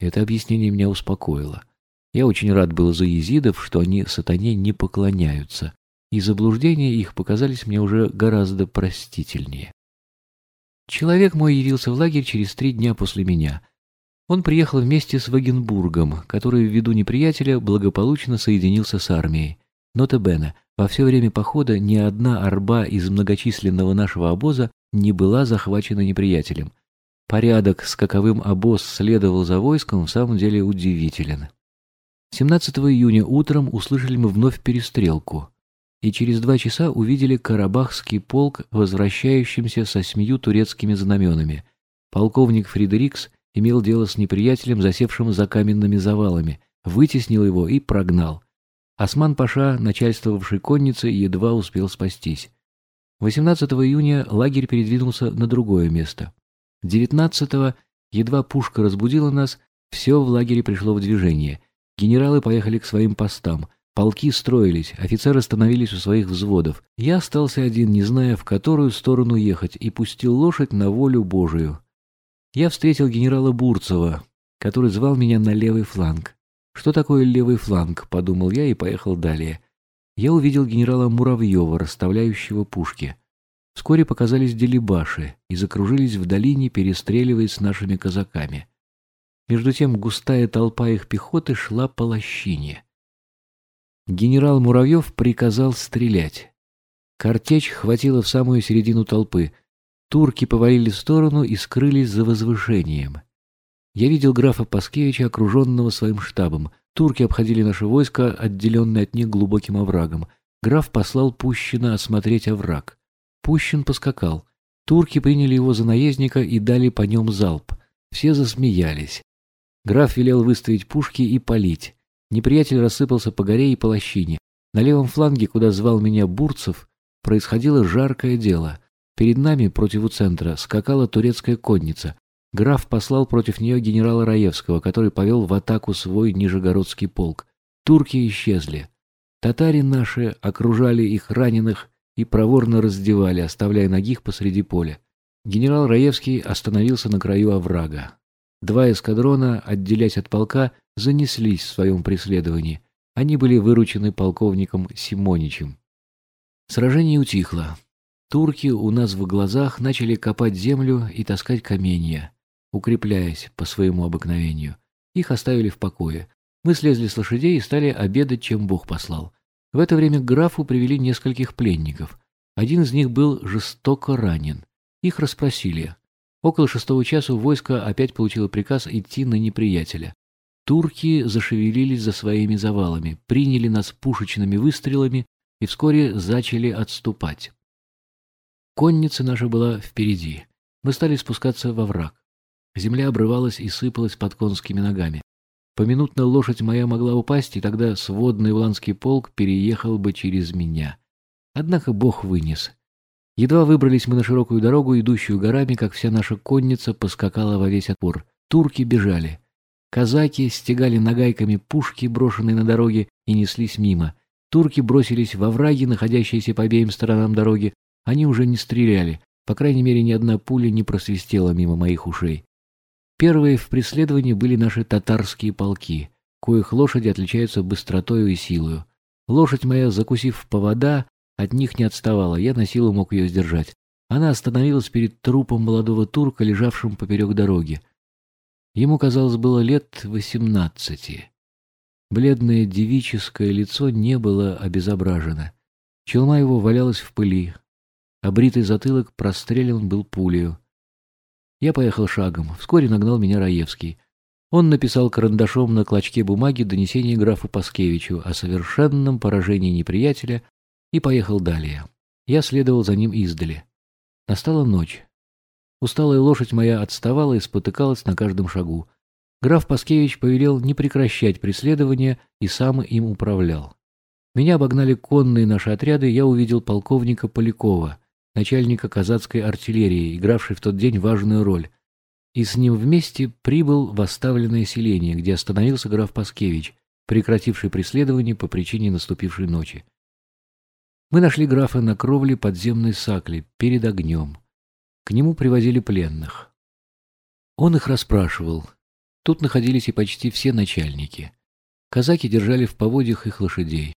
Это объяснение меня успокоило. Я очень рад был за езидов, что они сатане не поклоняются, и заблуждения их показались мне уже гораздо простительнее. Человек мой явился в лагерь через три дня после меня. Он приехал вместе с Вагенбургом, который ввиду неприятеля благополучно соединился с армией. Нота-бene, во все время похода ни одна арба из многочисленного нашего обоза не была захвачена неприятелем. Порядок, с каковым обоз следовал за войском, в самом деле удивителен. 17 июня утром услышали мы вновь перестрелку и через два часа увидели Карабахский полк, возвращающимся со семью турецкими знаменами. Полковник Фридерикс имел дело с неприятелем, засевшим за каменными завалами, вытеснил его и прогнал. Осман-паша, начальствовавший конницей, едва успел спастись. 18 июня лагерь передвинулся на другое место. 19 едва пушка разбудила нас, все в лагере пришло в движение. Генералы поехали к своим постам – Полки строились, офицеры становились у своих взводов. Я остался один, не зная, в которую сторону ехать, и пустил лошадь на волю Божию. Я встретил генерала Бурцева, который звал меня на левый фланг. «Что такое левый фланг?» – подумал я и поехал далее. Я увидел генерала Муравьева, расставляющего пушки. Вскоре показались делибаши и закружились в долине, перестреливаясь с нашими казаками. Между тем густая толпа их пехоты шла по лощине. Генерал Муравьев приказал стрелять. Картечь хватила в самую середину толпы. Турки повалили в сторону и скрылись за возвышением. Я видел графа Паскевича, окруженного своим штабом. Турки обходили наше войско, отделенное от них глубоким оврагом. Граф послал Пущина осмотреть овраг. Пущин поскакал. Турки приняли его за наездника и дали по нем залп. Все засмеялись. Граф велел выставить пушки и палить. Неприятель рассыпался по горе и по лощине. На левом фланге, куда звал меня Бурцев, происходило жаркое дело. Перед нами, против центра, скакала турецкая конница. Граф послал против нее генерала Раевского, который повел в атаку свой Нижегородский полк. Турки исчезли. Татари наши окружали их раненых и проворно раздевали, оставляя ногих посреди поля. Генерал Раевский остановился на краю оврага. Два эскадрона, отделясь от полка, занеслись в своем преследовании. Они были выручены полковником Симоничем. Сражение утихло. Турки у нас в глазах начали копать землю и таскать каменья, укрепляясь по своему обыкновению. Их оставили в покое. Мы слезли с лошадей и стали обедать, чем Бог послал. В это время к графу привели нескольких пленников. Один из них был жестоко ранен. Их расспросили. Около шестого часа войско опять получило приказ идти на неприятеля. Турки зашевелились за своими завалами, приняли нас пушечными выстрелами и вскоре начали отступать. Конница наша была впереди. Мы стали спускаться во враг. Земля обрывалась и сыпалась под конскими ногами. Поминутно лошадь моя могла упасть, и тогда сводный уланский полк переехал бы через меня. Однако Бог вынес. Едва выбрались мы на широкую дорогу, идущую горами, как вся наша конница поскакала во весь отпор. Турки бежали. Казаки стегали нагайками пушки, брошенные на дороге, и неслись мимо. Турки бросились во враги, находящиеся по обеим сторонам дороги. Они уже не стреляли. По крайней мере, ни одна пуля не просвистела мимо моих ушей. Первые в преследовании были наши татарские полки, коих лошади отличаются быстротою и силою. Лошадь моя, закусив повода, от них не отставала, я на силу мог ее сдержать. Она остановилась перед трупом молодого турка, лежавшим поперек дороги. Ему, казалось, было лет восемнадцати. Бледное девическое лицо не было обезображено. Челма его валялась в пыли. Обритый затылок прострелен был пулею. Я поехал шагом. Вскоре нагнал меня Раевский. Он написал карандашом на клочке бумаги донесение графу Паскевичу о совершенном поражении неприятеля и поехал далее. Я следовал за ним издали. Настала ночь. Усталая лошадь моя отставала и спотыкалась на каждом шагу. Граф Паскевич повелел не прекращать преследование и сам им управлял. Меня обогнали конные наши отряды, я увидел полковника Полякова, начальника казацкой артиллерии, игравший в тот день важную роль. И с ним вместе прибыл в оставленное селение, где остановился граф Паскевич, прекративший преследование по причине наступившей ночи. Мы нашли графа на кровле подземной сакли, перед огнем. К нему привозили пленных. Он их расспрашивал. Тут находились и почти все начальники. Казаки держали в поводьях их лошадей.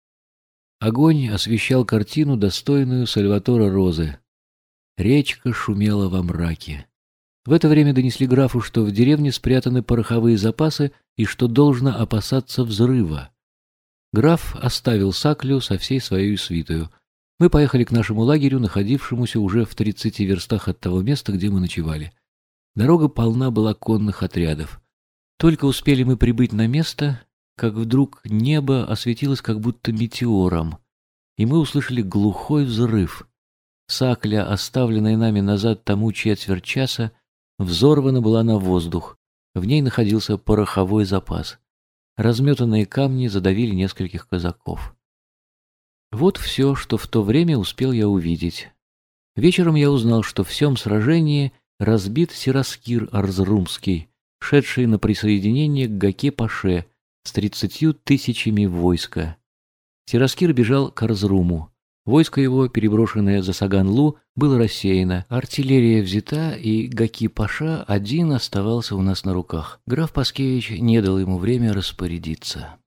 Огонь освещал картину, достойную Сальватора Розы. Речка шумела во мраке. В это время донесли графу, что в деревне спрятаны пороховые запасы и что должно опасаться взрыва. Граф оставил Саклю со всей своей свитою. Мы поехали к нашему лагерю, находившемуся уже в тридцати верстах от того места, где мы ночевали. Дорога полна была конных отрядов. Только успели мы прибыть на место, как вдруг небо осветилось как будто метеором, и мы услышали глухой взрыв. Сакля, оставленная нами назад тому четверть часа, взорвана была на воздух. В ней находился пороховой запас. Разметанные камни задавили нескольких казаков. Вот все, что в то время успел я увидеть. Вечером я узнал, что в всем сражении разбит Сираскир Арзрумский, шедший на присоединение к Гаке-Паше с тридцатью тысячами войска. Сираскир бежал к Арзруму. Войско его, переброшенное за Саганлу, было рассеяно, артиллерия взята, и Гаки-Паша один оставался у нас на руках. Граф Паскевич не дал ему время распорядиться.